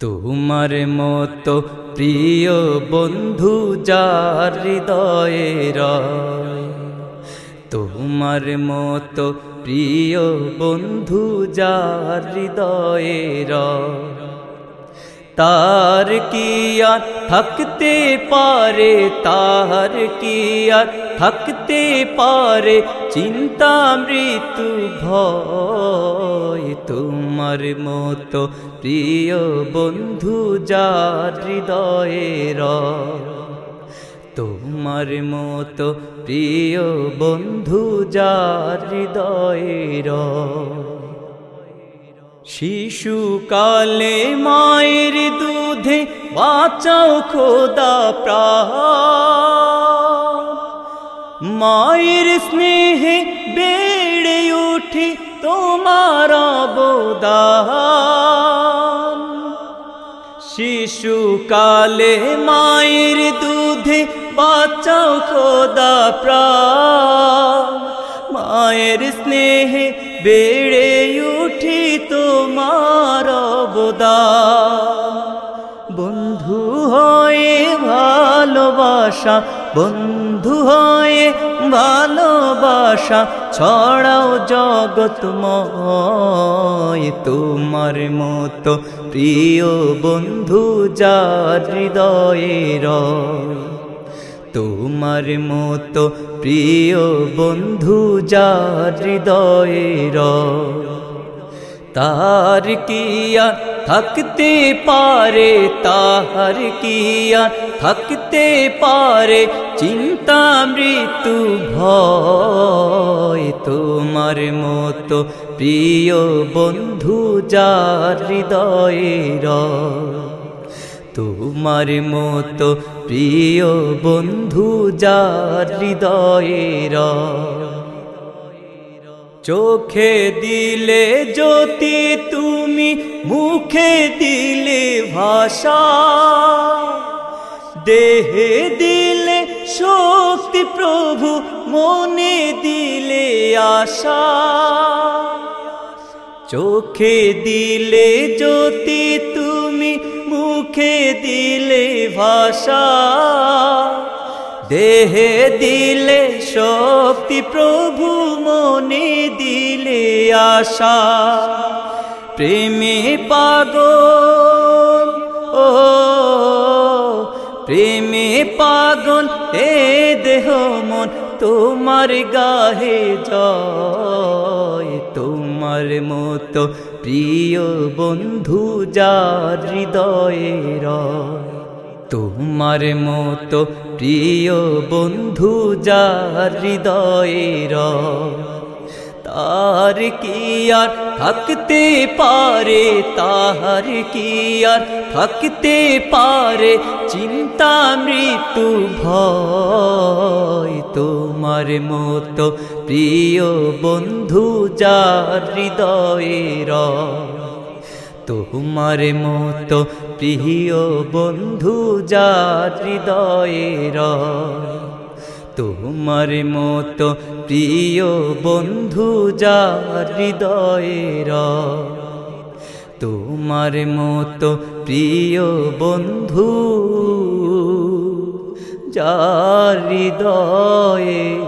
তোমার মতো প্রিয় বন্ধু যার হৃদয়ে তোমার মতো প্রিয় বন্ধু যার হৃদয়ে তার কি আর থাকতে পারে তার কি আর থাকতে পারে? চিন্তা মৃত্যু ভয় তোমার মতো প্রিয় বন্ধু যার হৃদয়ের তোমার মতো প্রিয় বন্ধু যার হৃদয়ের শিশুকালে মায়ের দুধে বাঁচাও খোদা প্রাণ। মায়ের স্নেহে বেড়ে উঠি তোমার অবদান। শিশুকালে মায়ের দুধে বাঁচাও খোদা প্রাণ। মায়ের স্নেহে বেড়ে অবদান বন্ধু হয়ে ভালোবাসা, বন্ধু হয়ে ভালোবাসা, ছড়াও জগৎময় তোমার মতো প্রিয় বন্ধু যার হৃদয়ের তোমার মতো প্রিয় বন্ধু যার হৃদয়ের তার কিয়া থাকতে পারে? তাহার কিয়া থাকতে পারে? চিন্তা মৃত্যু ভয় তোমার মতো প্রিয় বন্ধু যার হৃদয়ের তোমার মতো প্রিয় বন্ধু যার হৃদয়ের চোখে দিলে জ্যোতি, তুমি মুখে দিলে ভাষা। দেহে দিলে শক্তি, প্রভু মনে দিলে আশা। চোখে দিলে জ্যোতি, তুমি মুখে দিলে ভাষা। দেহে দিলে শক্তি প্রভু মনে দিলে আশা। প্রেমে পাগল, ও, প্রেমে পাগল, এ দেহ মন তোমার গাহে জয়। তোমার মতো প্রিয় বন্ধু যার হৃদয়ের তোমার মতো প্রিয় বন্ধু যার হৃদয়ের তার কি আর থাকতে পারে, তাহার কি আর থাকতে পারে চিন্তা মৃত্যু ভয়? তোমার মতো প্রিয় বন্ধু যার হৃদয়ের তোমার মতো প্রিয় বন্ধু যার হৃদয়ের তোমার মতো প্রিয় বন্ধু যার হৃদয়ের তোমার মতো প্রিয় বন্ধু যার হৃদয়ের